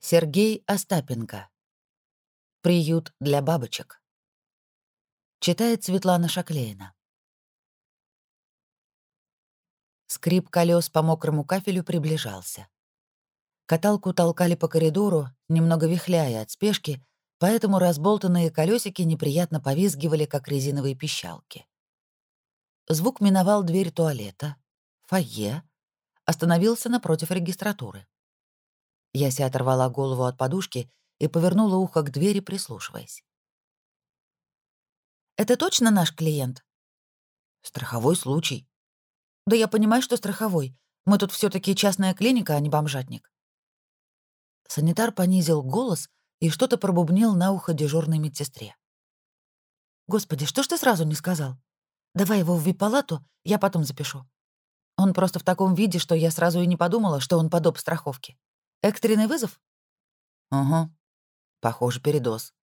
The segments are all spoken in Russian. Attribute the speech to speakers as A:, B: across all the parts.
A: Сергей Остапенко. Приют для бабочек. Читает Светлана Шаклеина. Скрип колес по мокрому кафелю приближался. Каталку толкали по коридору, немного вихляя от спешки, поэтому разболтанные колесики неприятно повизгивали, как резиновые пищалки. Звук миновал дверь туалета, фойе, остановился напротив регистратуры. Яся оторвала голову от подушки и повернула ухо к двери, прислушиваясь. «Это точно наш клиент?» «Страховой случай». «Да я понимаю, что страховой. Мы тут все таки частная клиника, а не бомжатник». Санитар понизил голос и что-то пробубнил на ухо дежурной медсестре. «Господи, что ж ты сразу не сказал? Давай его в вип-палату, я потом запишу. Он просто в таком виде, что я сразу и не подумала, что он под страховки. Экстренный вызов? Угу. Похоже, передоз.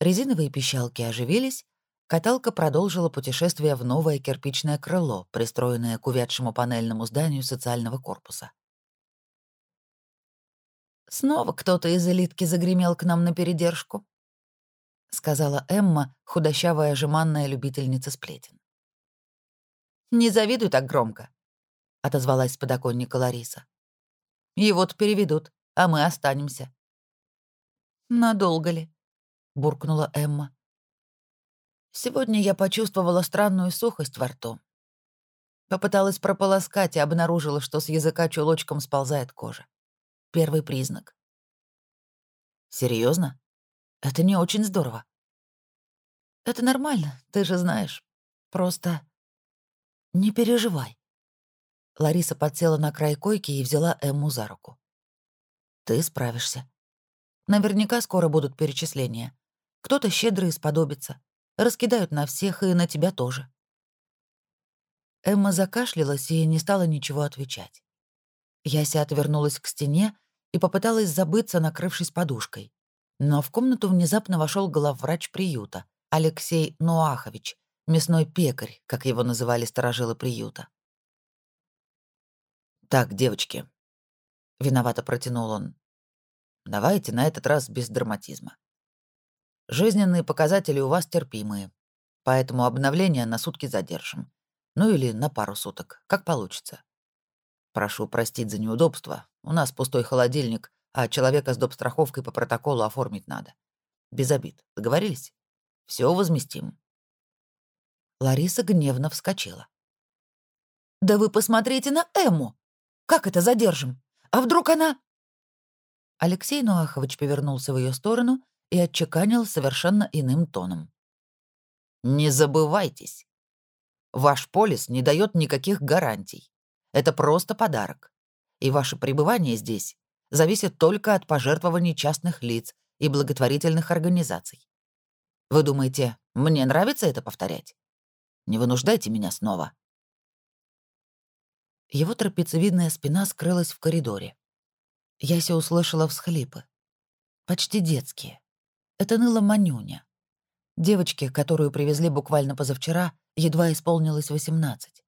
A: Резиновые пищалки оживились, каталка продолжила путешествие в новое кирпичное крыло, пристроенное к увядшему панельному зданию социального корпуса. «Снова кто-то из элитки загремел к нам на передержку», — сказала Эмма, худощавая жеманная любительница сплетен. «Не завидуй так громко», — отозвалась с подоконника Лариса. Его-то переведут, а мы останемся». «Надолго ли?» — буркнула Эмма. «Сегодня я почувствовала странную сухость во рту. Попыталась прополоскать и обнаружила, что с языка чулочком сползает кожа. Первый признак. Серьезно? Это не очень здорово. Это нормально, ты же знаешь. Просто не переживай. Лариса подсела на край койки и взяла Эмму за руку. «Ты справишься. Наверняка скоро будут перечисления. Кто-то щедрый сподобится. Раскидают на всех и на тебя тоже». Эмма закашлялась и не стала ничего отвечать. Яся отвернулась к стене и попыталась забыться, накрывшись подушкой. Но в комнату внезапно вошел главврач приюта, Алексей Нуахович, мясной пекарь, как его называли сторожилы приюта. «Так, девочки», — виновато протянул он, — «давайте на этот раз без драматизма. Жизненные показатели у вас терпимые, поэтому обновление на сутки задержим. Ну или на пару суток, как получится. Прошу простить за неудобство. У нас пустой холодильник, а человека с доп-страховкой по протоколу оформить надо. Без обид. Договорились? Все возместим». Лариса гневно вскочила. «Да вы посмотрите на Эму! Как это задержим? А вдруг она...» Алексей Нуахович повернулся в ее сторону и отчеканил совершенно иным тоном. «Не забывайтесь. Ваш полис не дает никаких гарантий. Это просто подарок. И ваше пребывание здесь зависит только от пожертвований частных лиц и благотворительных организаций. Вы думаете, мне нравится это повторять? Не вынуждайте меня снова. Его трапециевидная спина скрылась в коридоре. Яся услышала всхлипы. Почти детские. Это ныла Манюня. Девочке, которую привезли буквально позавчера, едва исполнилось 18.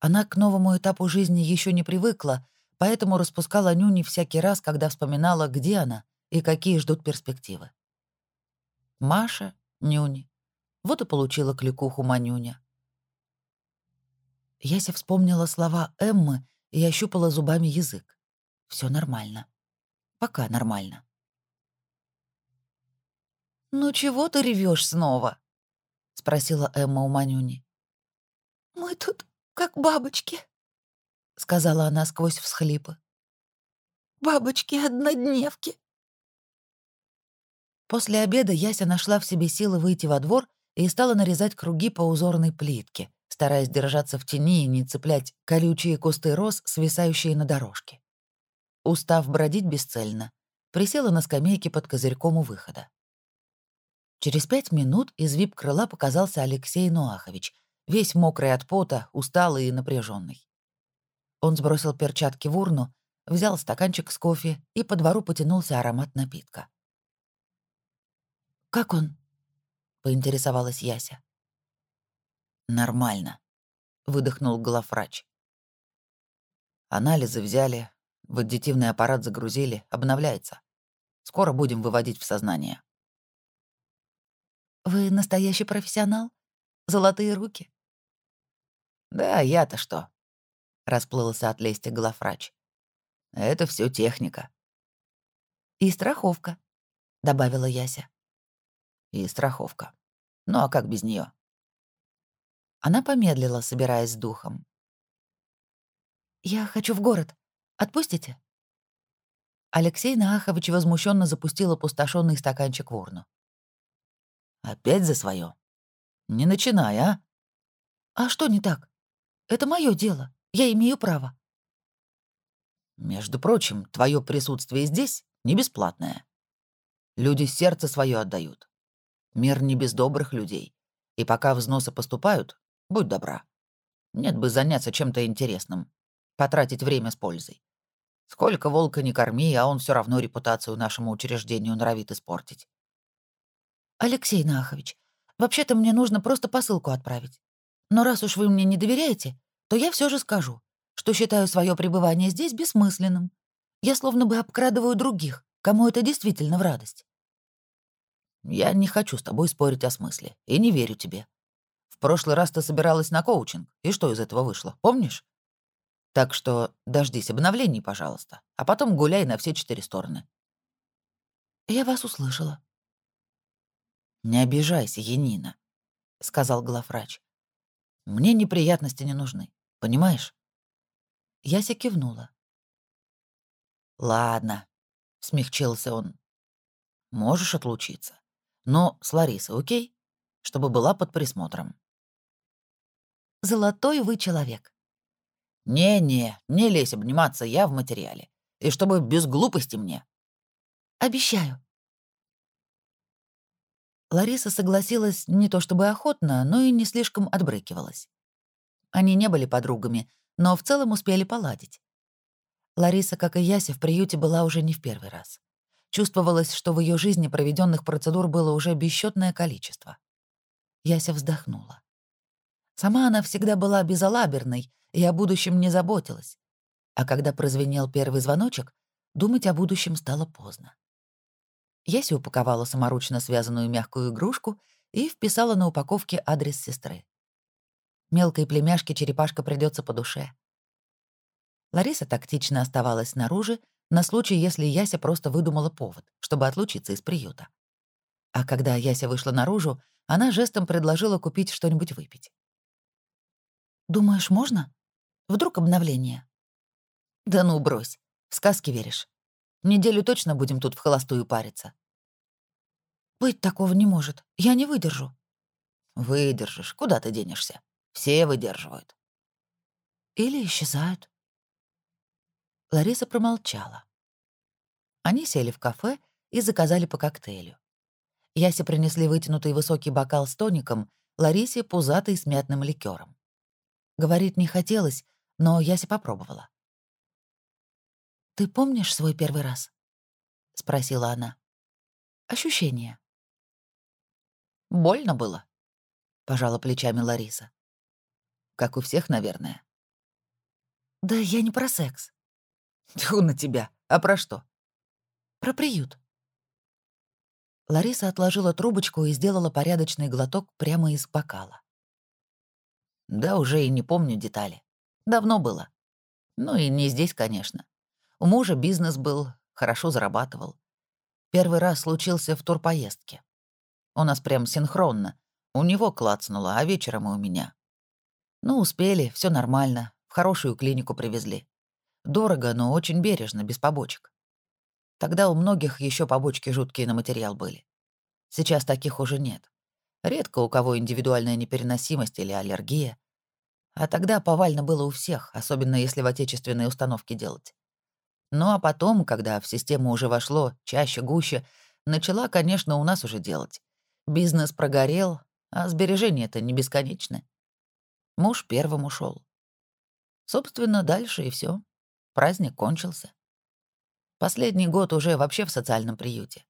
A: Она к новому этапу жизни еще не привыкла, поэтому распускала нюни всякий раз, когда вспоминала, где она и какие ждут перспективы. Маша, нюни. Вот и получила кликуху Манюня. Яся вспомнила слова Эммы и ощупала зубами язык. Все нормально. Пока нормально. «Ну чего ты ревешь снова?» — спросила Эмма у Манюни. «Мы тут как бабочки», — сказала она сквозь всхлипы. «Бабочки-однодневки». После обеда Яся нашла в себе силы выйти во двор и стала нарезать круги по узорной плитке, стараясь держаться в тени и не цеплять колючие кусты роз, свисающие на дорожке. Устав бродить бесцельно, присела на скамейке под козырьком у выхода. Через пять минут из вип-крыла показался Алексей Нуахович, весь мокрый от пота, усталый и напряженный. Он сбросил перчатки в урну, взял стаканчик с кофе и по двору потянулся аромат напитка. «Как он?» — поинтересовалась Яся. «Нормально», — выдохнул главврач. Анализы взяли, В аддитивный аппарат загрузили, обновляется. Скоро будем выводить в сознание.
B: Вы настоящий профессионал? Золотые руки?
A: Да, я-то что? Расплылся от лести главврач. Это все техника.
B: И страховка, добавила Яся.
A: И страховка. Ну а как без нее?
B: Она помедлила, собираясь с духом. «Я хочу в город. Отпустите?» Алексей Наахович возмущенно запустил опустошенный стаканчик в урну.
A: «Опять за свое? Не начинай, а?»
B: «А что не так? Это мое дело. Я имею право».
A: «Между прочим, твое присутствие здесь не бесплатное. Люди сердце свое отдают. Мир не без добрых людей. И пока взносы поступают, будь добра. Нет бы заняться чем-то интересным потратить время с пользой. Сколько волка не корми, а он все равно репутацию нашему учреждению норовит испортить.
B: Алексей Нахович, вообще-то мне нужно просто посылку отправить. Но раз уж вы мне не доверяете, то я все же скажу, что считаю свое пребывание здесь бессмысленным. Я словно бы обкрадываю других, кому это действительно в радость.
A: Я не хочу с тобой спорить о смысле и не верю тебе. Прошлый раз ты собиралась на коучинг, и что из этого вышло, помнишь? Так что дождись обновлений, пожалуйста, а потом гуляй на все четыре стороны.
B: Я вас услышала.
A: Не обижайся, Янина, сказал главврач. Мне неприятности не нужны, понимаешь?
B: Яся кивнула.
A: Ладно, смягчился он. Можешь отлучиться. Но с Ларисой, окей? Чтобы была под присмотром.
B: Золотой вы человек,
A: «Не-не, не лезь обниматься, я в материале. И чтобы без глупости мне».
B: «Обещаю». Лариса согласилась не то чтобы охотно, но и не слишком отбрыкивалась. Они не были подругами, но в целом успели поладить. Лариса, как и Яся, в приюте была уже не в первый раз. Чувствовалось, что в ее жизни проведенных процедур было уже бесчетное количество. Яся вздохнула. Сама она всегда была безалаберной и о будущем не заботилась. А когда прозвенел первый звоночек, думать о будущем стало поздно. Яся упаковала саморучно связанную мягкую игрушку и вписала на упаковке адрес сестры. Мелкой племяшке черепашка придется по душе. Лариса тактично оставалась снаружи на случай, если Яся просто выдумала повод, чтобы отлучиться из приюта. А когда Яся вышла наружу, она жестом предложила купить что-нибудь выпить. «Думаешь, можно?» Вдруг обновление. Да ну, брось. В сказки веришь. Неделю точно будем тут в холостую париться. Быть такого не может. Я не выдержу. Выдержишь. Куда ты денешься? Все выдерживают. Или исчезают. Лариса промолчала. Они сели в кафе и заказали по коктейлю. Ясе принесли вытянутый высокий бокал с тоником, Ларисе — пузатый с мятным ликером. Говорить не хотелось, но Яся попробовала. «Ты помнишь свой первый раз?» — спросила она. «Ощущение». «Больно было?» — пожала плечами Лариса. «Как у всех, наверное». «Да я не про секс». «Тьфу на тебя. А про что?» «Про приют». Лариса отложила трубочку и сделала порядочный глоток прямо из бокала. «Да уже и не помню детали. Давно было. Ну и не здесь, конечно. У мужа бизнес был, хорошо зарабатывал. Первый раз случился в турпоездке. У нас прям синхронно. У него клацнуло, а вечером и у меня. Ну, успели, все нормально. В хорошую клинику привезли. Дорого, но очень бережно, без побочек. Тогда у многих еще побочки жуткие на материал были. Сейчас таких уже нет. Редко у кого индивидуальная непереносимость или аллергия. А тогда повально было у всех, особенно если в отечественные установки делать. Ну а потом, когда в систему уже вошло чаще, гуще, начала, конечно, у нас уже делать. Бизнес прогорел, а сбережения-то не бесконечны. Муж первым ушел. Собственно, дальше и все. Праздник кончился. Последний год уже вообще в социальном приюте.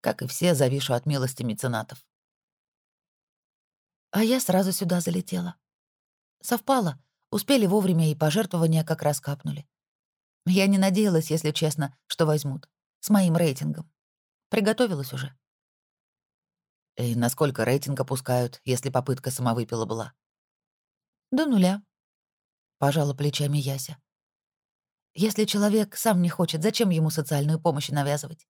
B: Как и все, завишу от милости меценатов. А я сразу сюда залетела. Совпало. Успели вовремя и пожертвования как раз капнули. Я не надеялась, если честно, что возьмут. С моим рейтингом. Приготовилась уже.
A: И насколько рейтинг опускают, если попытка самовыпила была?
B: До нуля. Пожала плечами Яся. Если человек сам не хочет, зачем ему социальную помощь навязывать?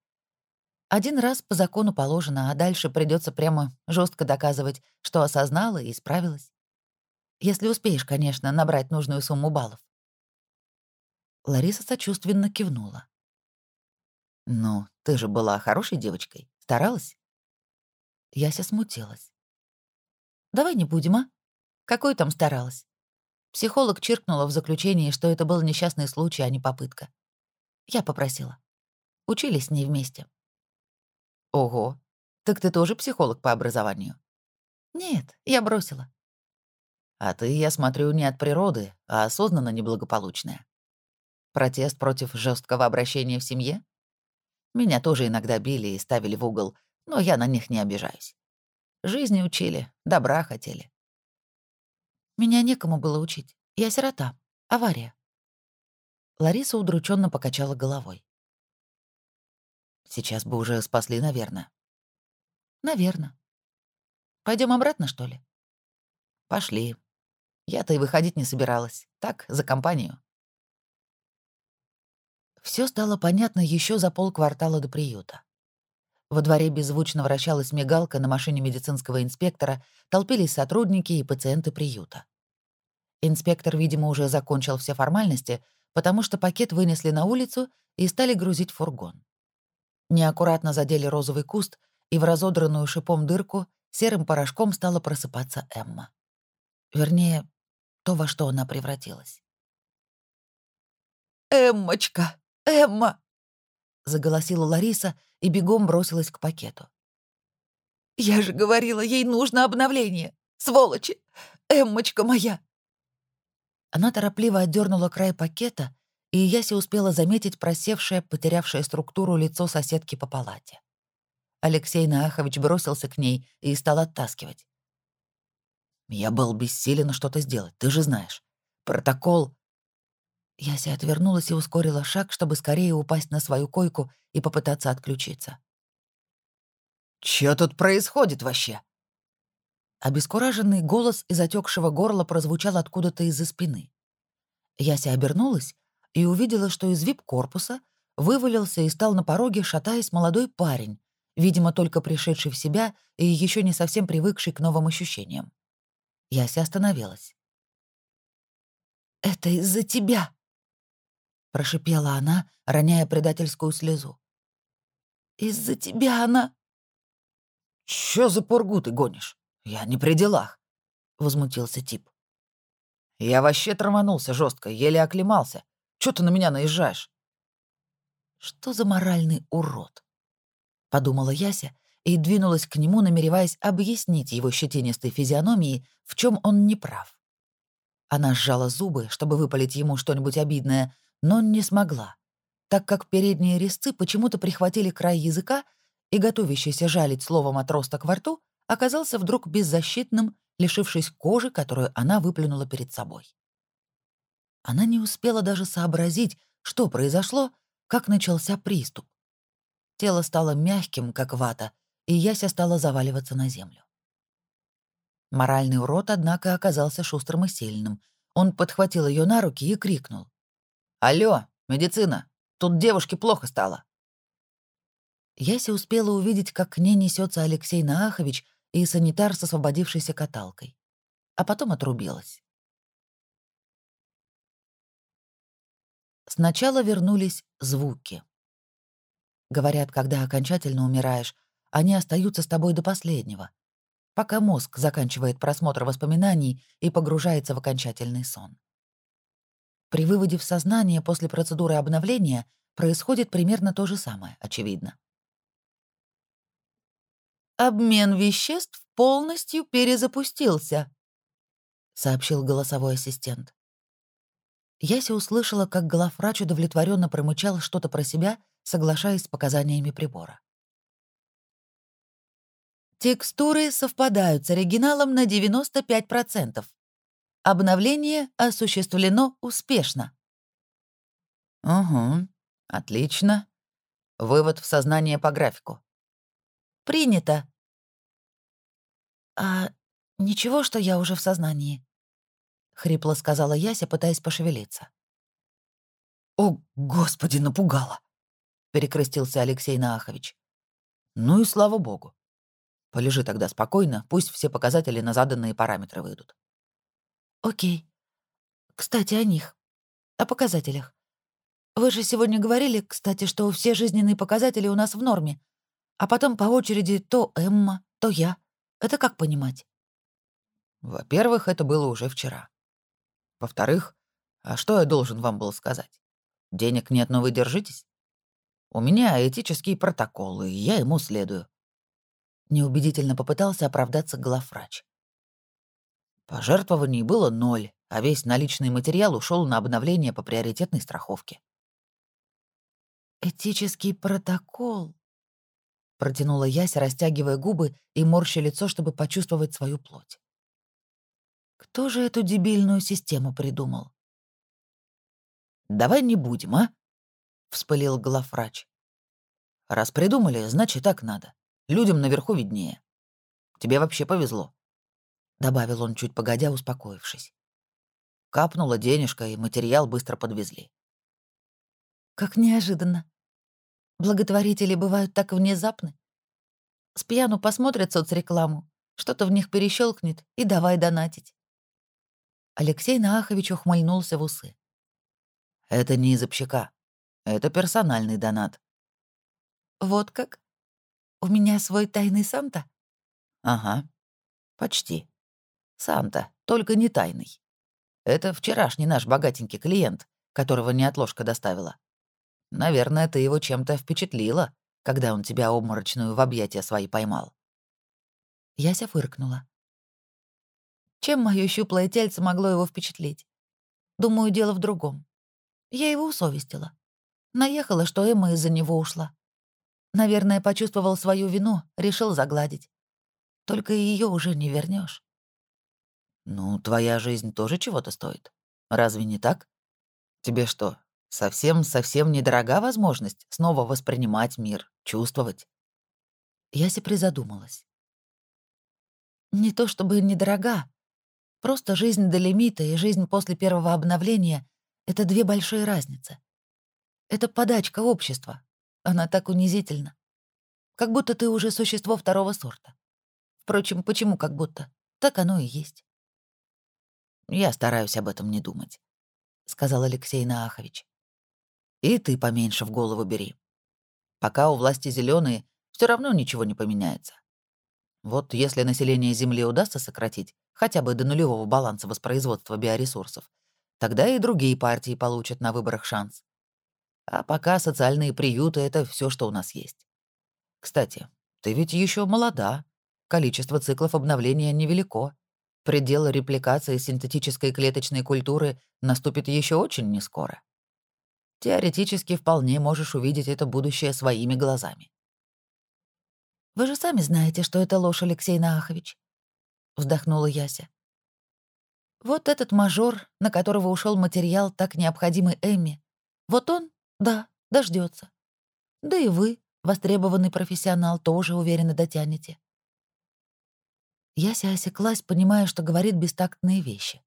B: Один раз по закону положено, а дальше придется прямо жестко доказывать, что осознала и исправилась. Если успеешь, конечно, набрать нужную сумму баллов. Лариса сочувственно кивнула.
A: «Ну, ты же была хорошей девочкой. Старалась?»
B: Яся смутилась. «Давай не будем, а? Какой там старалась?» Психолог чиркнула в заключении, что это был несчастный случай, а не попытка. Я попросила. Учились с ней вместе.
A: Ого. Так ты тоже психолог по образованию?
B: Нет, я бросила.
A: А ты, я смотрю, не от природы, а осознанно неблагополучная. Протест против жесткого обращения в семье? Меня тоже иногда били и ставили в угол, но я на них не обижаюсь. Жизни учили, добра хотели.
B: Меня некому было учить. Я сирота. Авария. Лариса удрученно покачала головой.
A: Сейчас бы уже спасли, наверное.
B: Наверное. Пойдем обратно, что ли?
A: Пошли. Я-то и выходить не собиралась. Так, за компанию.
B: Все стало понятно еще за полквартала до приюта. Во дворе беззвучно вращалась мигалка на машине медицинского инспектора, толпились сотрудники и пациенты приюта. Инспектор, видимо, уже закончил все формальности, потому что пакет вынесли на улицу и стали грузить в фургон. Неаккуратно задели розовый куст, и в разодранную шипом дырку серым порошком стала просыпаться Эмма. Вернее, то, во что она превратилась. «Эммочка! Эмма!» — заголосила Лариса и бегом бросилась к пакету. «Я же говорила, ей нужно обновление! Сволочи! Эммочка моя!» Она торопливо отдернула край пакета, и Яся успела заметить просевшее, потерявшее структуру лицо соседки по палате. Алексей Наахович бросился к ней и стал оттаскивать.
A: «Я был бессилен что-то сделать, ты же знаешь. Протокол...»
B: Яся отвернулась и ускорила шаг, чтобы скорее упасть на свою койку и попытаться отключиться.
A: «Чё тут происходит вообще?»
B: Обескураженный голос из отекшего горла прозвучал откуда-то из-за спины. Яся обернулась и увидела, что из вип-корпуса вывалился и стал на пороге, шатаясь, молодой парень, видимо, только пришедший в себя и еще не совсем привыкший к новым ощущениям. Яся остановилась. «Это из-за тебя!» — прошипела она, роняя предательскую слезу. «Из-за тебя она...»
A: «Чё за пургу ты гонишь?» «Я не при делах», — возмутился тип. «Я вообще торманулся жестко, еле оклемался. Чё ты на меня наезжаешь?»
B: «Что за моральный урод?» — подумала Яся и двинулась к нему, намереваясь объяснить его щетинистой физиономии, в чем он не прав. Она сжала зубы, чтобы выпалить ему что-нибудь обидное, но не смогла, так как передние резцы почему-то прихватили край языка, и готовящийся жалить словом отросток во рту оказался вдруг беззащитным, лишившись кожи, которую она выплюнула перед собой. Она не успела даже сообразить, что произошло, как начался приступ. Тело стало мягким, как вата, и Яся стала заваливаться на землю. Моральный урод, однако, оказался шустрым и сильным. Он подхватил ее на руки и крикнул.
A: «Алло, медицина! Тут девушке плохо стало!»
B: Яся успела увидеть, как к ней несется Алексей Наахович и санитар с освободившейся каталкой. А потом отрубилась. Сначала вернулись звуки. Говорят, когда окончательно умираешь, они остаются с тобой до последнего, пока мозг заканчивает просмотр воспоминаний и погружается в окончательный сон. При выводе в сознание после процедуры обновления происходит примерно то же самое, очевидно. «Обмен веществ полностью перезапустился», — сообщил голосовой ассистент. Яся услышала, как главврач удовлетворенно промычал что-то про себя, соглашаясь с показаниями прибора. Текстуры совпадают с оригиналом на 95%. Обновление осуществлено успешно.
A: Угу. Отлично. Вывод в сознание по графику.
B: Принято. А ничего, что я уже в сознании? Хрипло сказала Яся, пытаясь пошевелиться.
A: О, господи, напугала! Перекрестился Алексей Наахович. Ну и слава богу. Полежи тогда спокойно, пусть все показатели на заданные параметры выйдут.
B: Окей. Кстати, о них. О показателях. Вы же сегодня говорили, кстати, что все жизненные показатели у нас в норме, а потом по очереди то Эмма, то я. Это как понимать?
A: Во-первых, это было уже вчера. Во-вторых, а что я должен вам был сказать? Денег нет, но вы держитесь? У меня этические протоколы, я ему следую.
B: Неубедительно попытался оправдаться главврач.
A: Пожертвований было ноль, а весь наличный материал ушел на обновление по приоритетной страховке.
B: «Этический протокол», — протянула Яся, растягивая губы и морща лицо, чтобы почувствовать свою плоть. «Кто же эту дебильную систему придумал?»
A: «Давай не будем, а?» — вспылил главврач. «Раз придумали, значит, так надо. Людям наверху виднее. Тебе вообще повезло», — добавил он, чуть погодя, успокоившись. Капнула денежка, и материал быстро подвезли.
B: Как неожиданно. Благотворители бывают так внезапны. С пьяну посмотрят соцрекламу, что-то в них перещелкнет и давай донатить. Алексей Наахович ухмыльнулся в усы.
A: «Это не из общака. Это персональный донат».
B: «Вот как? У меня свой тайный Санта?»
A: «Ага. Почти. Санта, только не тайный. Это вчерашний наш богатенький клиент, которого неотложка доставила. Наверное, ты его чем-то впечатлила, когда он тебя обморочную в объятия свои поймал.
B: Яся фыркнула. Чем мое щуплое тельце могло его впечатлить? Думаю, дело в другом. Я его усовестила. Наехала, что Эмма из-за него ушла. Наверное, почувствовал свою вину, решил загладить. Только ее уже не вернешь.
A: Ну, твоя жизнь тоже чего-то стоит. Разве не так? Тебе что, Совсем-совсем недорога возможность снова воспринимать мир, чувствовать.
B: Яся призадумалась. Не то чтобы недорога. Просто жизнь до лимита и жизнь после первого обновления — это две большие разницы. Это подачка общества. Она так унизительна. Как будто ты уже существо второго сорта. Впрочем, почему как будто? Так оно и есть.
A: «Я стараюсь об этом не думать», — сказал Алексей Наахович. И ты поменьше в голову бери. Пока у власти зеленые, все равно ничего не поменяется. Вот если население Земли удастся сократить хотя бы до нулевого баланса воспроизводства биоресурсов, тогда и другие партии получат на выборах шанс. А пока социальные приюты — это все, что у нас есть. Кстати, ты ведь еще молода. Количество циклов обновления невелико. Предел репликации синтетической клеточной культуры наступит еще очень нескоро. Теоретически вполне можешь увидеть это будущее своими глазами.
B: «Вы же сами знаете, что это ложь, Алексей Наахович», — вздохнула Яся. «Вот этот мажор, на которого ушел материал, так необходимый Эмми, вот он, да, дождется. Да и вы, востребованный профессионал, тоже уверенно дотянете». Яся осеклась, понимая, что говорит бестактные вещи.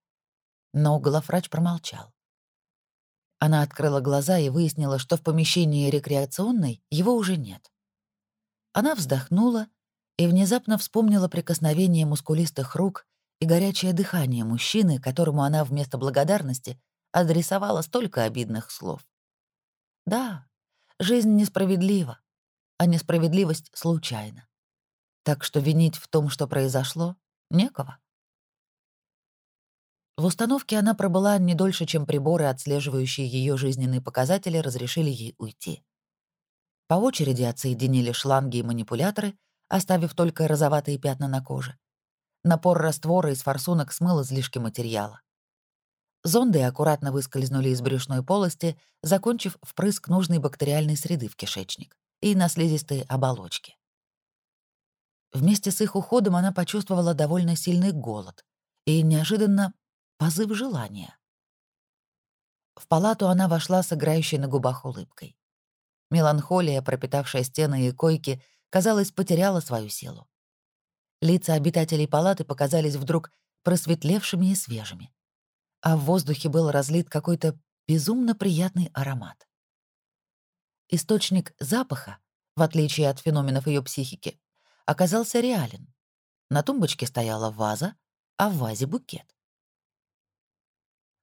B: Но главврач промолчал. Она открыла глаза и выяснила, что в помещении рекреационной его уже нет. Она вздохнула и внезапно вспомнила прикосновение мускулистых рук и горячее дыхание мужчины, которому она вместо благодарности адресовала столько обидных слов. Да, жизнь несправедлива, а несправедливость случайна. Так что винить в том, что произошло, некого. В установке она пробыла не дольше, чем приборы, отслеживающие ее жизненные показатели, разрешили ей уйти. По очереди отсоединили шланги и манипуляторы, оставив только розоватые пятна на коже. Напор раствора из форсунок смыл излишки материала. Зонды аккуратно выскользнули из брюшной полости, закончив впрыск нужной бактериальной среды в кишечник и на слизистые оболочки. Вместе с их уходом она почувствовала довольно сильный голод и неожиданно позыв желания. В палату она вошла с играющей на губах улыбкой. Меланхолия, пропитавшая стены и койки, казалось, потеряла свою силу. Лица обитателей палаты показались вдруг просветлевшими и свежими. А в воздухе был разлит какой-то безумно приятный аромат. Источник запаха, в отличие от феноменов ее психики, оказался реален. На тумбочке стояла ваза, а в вазе букет.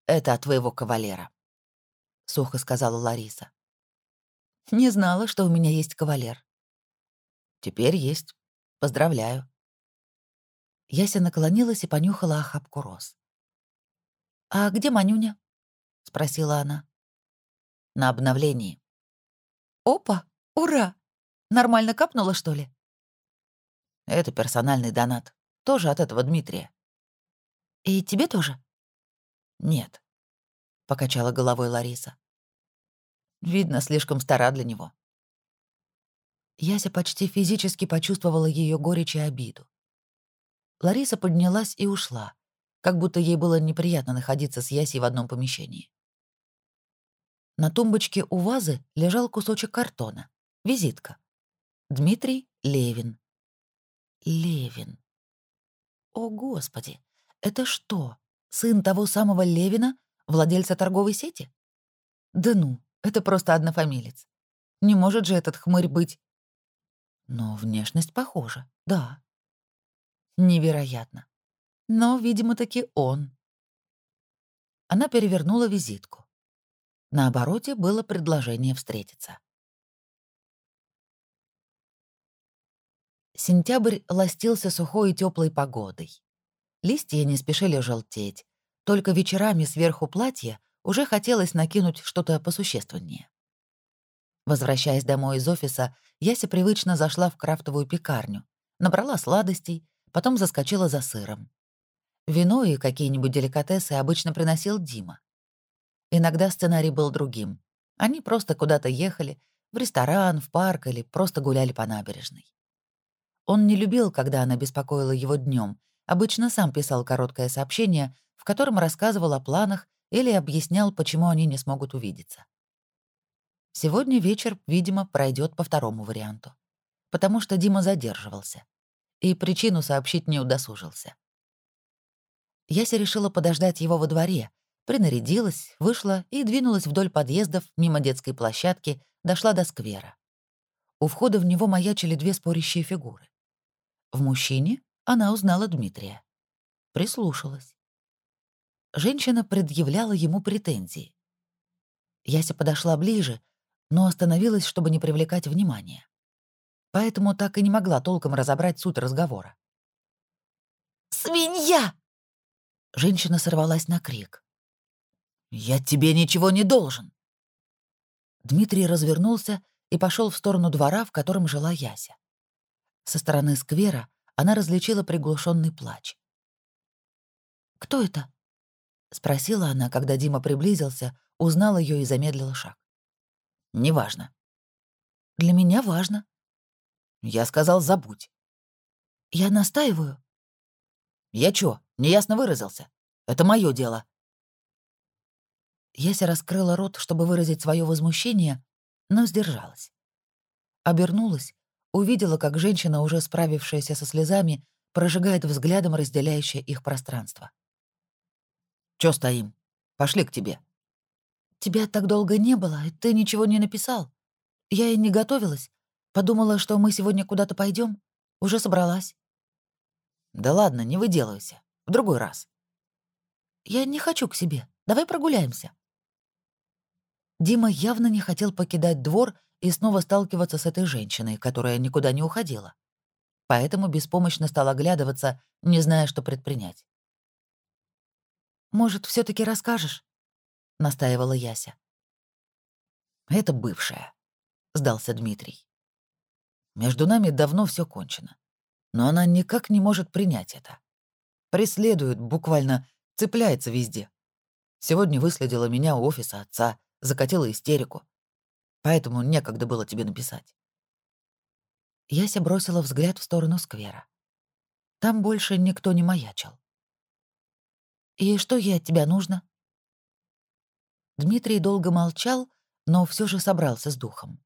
B: «Это от твоего кавалера», — сухо сказала Лариса. «Не знала, что у меня есть кавалер». «Теперь есть. Поздравляю». Яся наклонилась и понюхала охапку роз. «А где Манюня?» — спросила она. «На обновлении». «Опа! Ура! Нормально капнула, что ли?»
A: «Это персональный донат. Тоже от этого Дмитрия».
B: «И тебе тоже?»
A: «Нет», — покачала головой Лариса. «Видно, слишком стара для него».
B: Яся почти физически почувствовала ее горечь и обиду. Лариса поднялась и ушла, как будто ей было неприятно находиться с Ясей в одном помещении. На тумбочке у вазы лежал кусочек картона. Визитка. Дмитрий Левин. Левин. О, Господи! Это что, сын того самого Левина, владельца торговой сети? Да ну, это просто однофамилец. Не может же этот хмырь быть... Но внешность похожа, да. Невероятно. Но, видимо, таки он. Она перевернула визитку. На обороте было предложение встретиться. Сентябрь ластился сухой и теплой погодой. Листья не спешили желтеть. Только вечерами сверху платья уже хотелось накинуть что-то посущественнее. Возвращаясь домой из офиса, Яся привычно зашла в крафтовую пекарню, набрала сладостей, потом заскочила за сыром. Вино и какие-нибудь деликатесы обычно приносил Дима. Иногда сценарий был другим. Они просто куда-то ехали, в ресторан, в парк или просто гуляли по набережной. Он не любил, когда она беспокоила его днем, обычно сам писал короткое сообщение, в котором рассказывал о планах или объяснял, почему они не смогут увидеться. Сегодня вечер, видимо, пройдет по второму варианту, потому что Дима задерживался и причину сообщить не удосужился. Яся решила подождать его во дворе, принарядилась, вышла и двинулась вдоль подъездов, мимо детской площадки, дошла до сквера. У входа в него маячили две спорящие фигуры. В мужчине она узнала Дмитрия. Прислушалась. Женщина предъявляла ему претензии. Яся подошла ближе, но остановилась, чтобы не привлекать внимания поэтому так и не могла толком разобрать суть разговора. «Свинья!» Женщина сорвалась на крик. «Я тебе ничего не должен!» Дмитрий развернулся и пошел в сторону двора, в котором жила Яся. Со стороны сквера она различила приглушенный плач. «Кто это?» — спросила она, когда Дима приблизился, узнал ее и замедлил шаг. «Неважно». «Для меня важно», я сказал, забудь. Я настаиваю. Я чё, неясно выразился? Это мое дело. Яся раскрыла рот, чтобы выразить свое возмущение, но сдержалась. Обернулась, увидела, как женщина, уже справившаяся со слезами, прожигает взглядом разделяющее их пространство. «Чё стоим? Пошли к тебе». «Тебя так долго не было, и ты ничего не написал. Я и не готовилась. Подумала, что мы сегодня куда-то пойдем. Уже собралась. Да ладно, не выделывайся. В другой раз. Я не хочу к себе. Давай прогуляемся. Дима явно не хотел покидать двор и снова сталкиваться с этой женщиной, которая никуда не уходила. Поэтому беспомощно стал оглядываться, не зная, что предпринять. «Может, все таки расскажешь?» — настаивала Яся. «Это бывшая», — сдался Дмитрий. Между нами давно все кончено. Но она никак не может принять это. Преследует, буквально цепляется везде. Сегодня выследила меня у офиса отца, закатила истерику. Поэтому некогда было тебе написать. Яся бросила взгляд в сторону сквера. Там больше никто не маячил. «И что ей от тебя нужно?» Дмитрий долго молчал, но все же собрался с духом.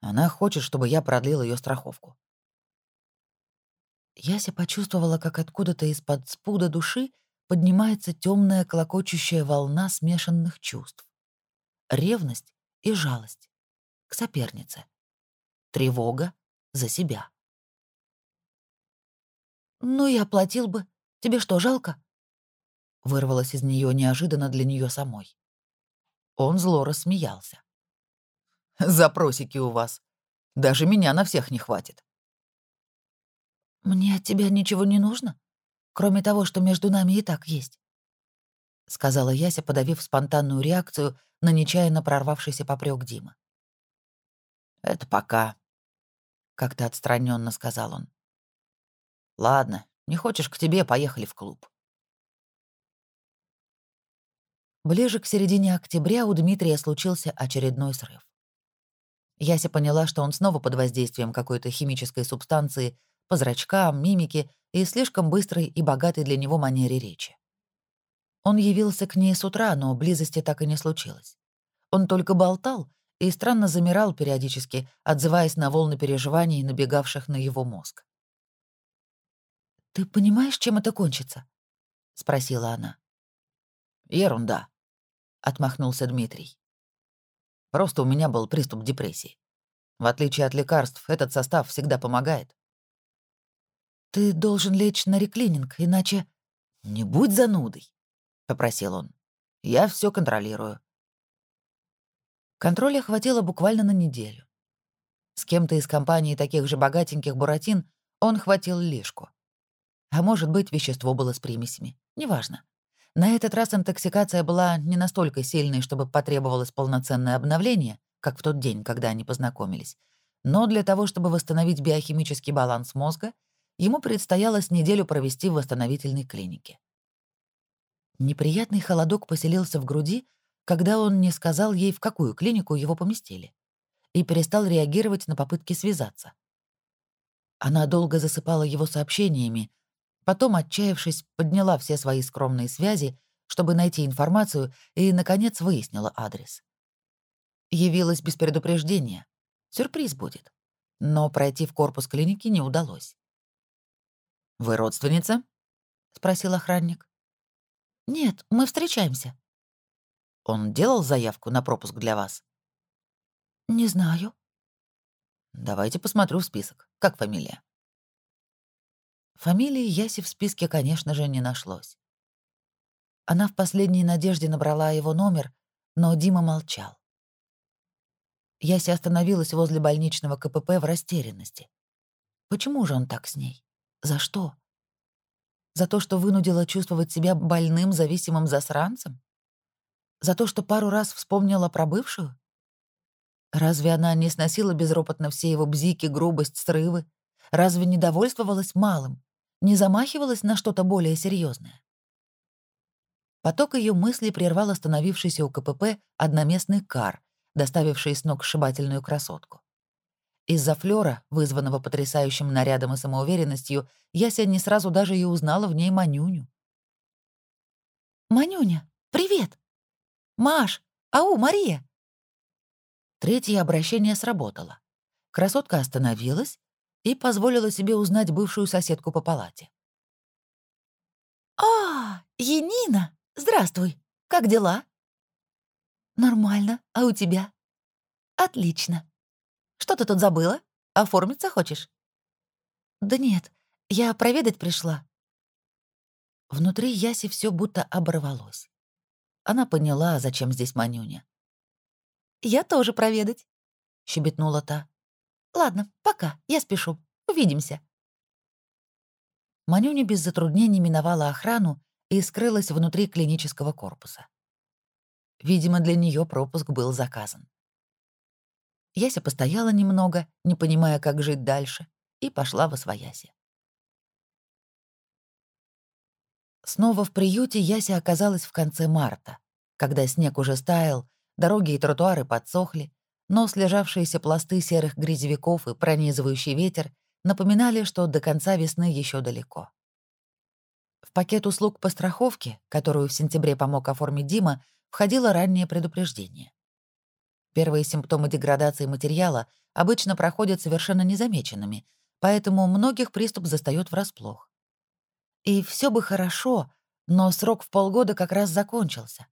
A: Она хочет, чтобы я продлил ее страховку.
B: Яся почувствовала, как откуда-то из-под спуда души поднимается темная клокочущая волна смешанных чувств. Ревность и жалость к сопернице. Тревога за себя. «Ну и оплатил бы. Тебе что, жалко?» Вырвалось из нее неожиданно для нее самой. Он зло рассмеялся.
A: «Запросики у вас. Даже меня на всех не хватит».
B: «Мне от тебя ничего не нужно, кроме того, что между нами и так есть», — сказала Яся, подавив спонтанную реакцию на нечаянно прорвавшийся попрек Дима.
A: «Это пока», — как-то отстраненно сказал он. «Ладно, не хочешь к тебе, поехали в клуб».
B: Ближе к середине октября у Дмитрия случился очередной срыв. Яся поняла, что он снова под воздействием какой-то химической субстанции по зрачкам, мимике и слишком быстрой и богатой для него манере речи. Он явился к ней с утра, но близости так и не случилось. Он только болтал и странно замирал периодически, отзываясь на волны переживаний, набегавших на его мозг. «Ты понимаешь, чем это кончится?» — спросила она.
A: «Ерунда», — отмахнулся Дмитрий. «Просто у меня был приступ депрессии. В отличие от лекарств, этот состав всегда помогает.
B: «Ты должен лечь на реклининг, иначе...»
A: «Не будь занудой», — попросил он. «Я все контролирую».
B: Контроля хватило буквально на неделю. С кем-то из компании таких же богатеньких буратин он хватил лишку. А может быть, вещество было с примесями. Неважно. На этот раз интоксикация была не настолько сильной, чтобы потребовалось полноценное обновление, как в тот день, когда они познакомились. Но для того, чтобы восстановить биохимический баланс мозга, ему предстояло с неделю провести в восстановительной клинике. Неприятный холодок поселился в груди, когда он не сказал ей, в какую клинику его поместили, и перестал реагировать на попытки связаться. Она долго засыпала его сообщениями, потом, отчаявшись, подняла все свои скромные связи, чтобы найти информацию, и, наконец, выяснила адрес. Явилась без предупреждения. Сюрприз будет. Но пройти в корпус клиники не удалось.
A: «Вы родственница?»
B: — спросил охранник. «Нет, мы встречаемся».
A: «Он делал заявку на пропуск для вас?»
B: «Не знаю».
A: «Давайте посмотрю в список. Как фамилия?»
B: Фамилии Яси в списке, конечно же, не нашлось. Она в последней надежде набрала его номер, но Дима молчал. Яся остановилась возле больничного КПП в растерянности. Почему же он так с ней? За что? За то, что вынудила чувствовать себя больным, зависимым засранцем? За то, что пару раз вспомнила про бывшую? Разве она не сносила безропотно все его бзики, грубость, срывы? Разве не довольствовалась малым? Не замахивалась на что-то более серьезное? Поток ее мыслей прервал остановившийся у КПП одноместный кар, доставивший с ног сшибательную красотку. Из-за флёра, вызванного потрясающим нарядом и самоуверенностью, Яся не сразу даже и узнала в ней Манюню. «Манюня, привет! Маш! Ау, Мария!» Третье обращение сработало. Красотка остановилась и позволила себе узнать бывшую соседку по палате. «А, Енина! Здравствуй! Как дела?» «Нормально. А у тебя?» «Отлично. Что ты тут забыла? Оформиться хочешь?» «Да нет, я проведать пришла». Внутри Яси все будто оборвалось. Она поняла, зачем здесь Манюня. «Я тоже проведать», — щебетнула та. «Ладно, пока, я спешу. Увидимся». Манюня без затруднений миновала охрану и скрылась внутри клинического корпуса. Видимо, для нее пропуск был заказан. Яся постояла немного, не понимая, как жить дальше, и пошла во свояси. Снова в приюте Яся оказалась в конце марта, когда снег уже стаял, дороги и тротуары подсохли, но слежавшиеся пласты серых грязевиков и пронизывающий ветер напоминали, что до конца весны еще далеко. В пакет услуг по страховке, которую в сентябре помог оформить Дима, входило раннее предупреждение. Первые симптомы деградации материала обычно проходят совершенно незамеченными, поэтому многих приступ застаёт врасплох. И все бы хорошо, но срок в полгода как раз закончился,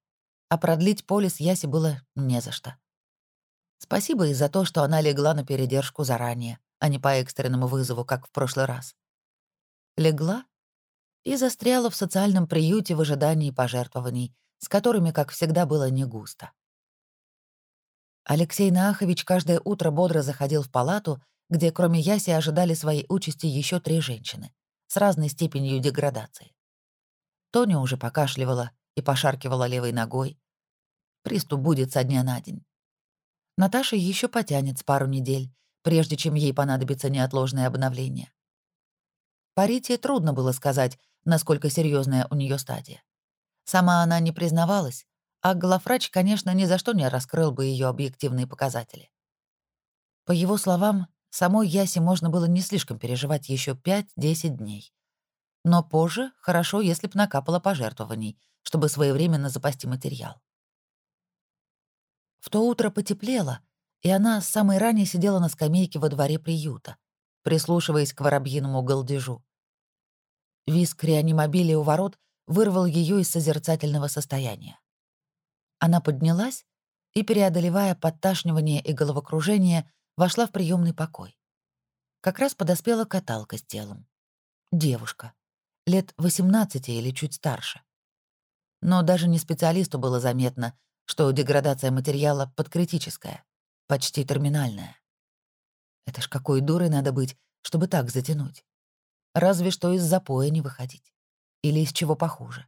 B: а продлить полис Яси было не за что. Спасибо и за то, что она легла на передержку заранее, а не по экстренному вызову, как в прошлый раз. Легла и застряла в социальном приюте в ожидании пожертвований, с которыми, как всегда, было не густо. Алексей Наахович каждое утро бодро заходил в палату, где кроме Яси ожидали своей участи еще три женщины с разной степенью деградации. Тоня уже покашливала и пошаркивала левой ногой. Приступ будет со дня на день. Наташа еще потянет пару недель, прежде чем ей понадобится неотложное обновление. По Рите трудно было сказать, насколько серьезная у нее стадия. Сама она не признавалась, а главврач, конечно, ни за что не раскрыл бы ее объективные показатели. По его словам, самой Ясе можно было не слишком переживать еще 5-10 дней. Но позже хорошо, если б накапало пожертвований, чтобы своевременно запасти материал. В то утро потеплело, и она с самой ранней сидела на скамейке во дворе приюта, прислушиваясь к воробьиному галдежу. Виск реанимобиля у ворот вырвал ее из созерцательного состояния. Она поднялась и, преодолевая подташнивание и головокружение, вошла в приемный покой. Как раз подоспела каталка с телом. Девушка. Лет 18 или чуть старше. Но даже не специалисту было заметно, что деградация материала подкритическая, почти терминальная. Это ж какой дурой надо быть, чтобы так затянуть. Разве что из запоя не выходить. Или из чего похуже.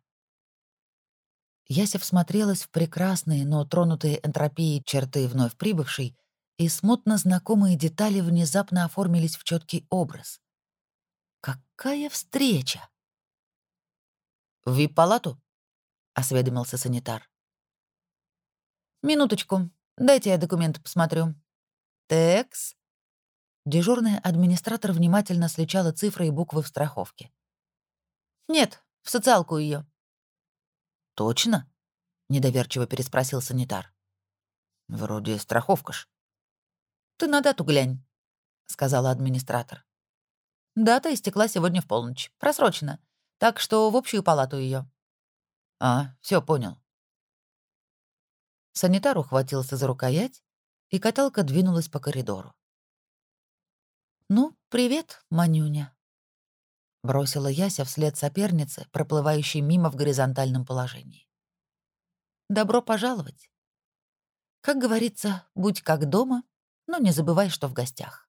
B: Яся всмотрелась в прекрасные, но тронутые энтропией черты вновь прибывшей, и смутно знакомые детали внезапно оформились в четкий образ. Какая встреча!
A: «В вип-палату?» — осведомился санитар.
B: «Минуточку, дайте я документы посмотрю». «Текс». Дежурный администратор внимательно сличала цифры и буквы в страховке. «Нет, в социалку ее.
A: «Точно?» — недоверчиво переспросил санитар. «Вроде страховка ж».
B: «Ты на дату глянь», — сказала администратор. «Дата истекла сегодня в полночь. Просрочена. Так что в общую палату ее.
A: «А, все понял».
B: Санитар ухватился за рукоять, и каталка двинулась по коридору. «Ну, привет, Манюня», — бросила Яся вслед соперницы, проплывающей мимо в горизонтальном положении. «Добро пожаловать. Как говорится, будь как дома, но не забывай, что в гостях».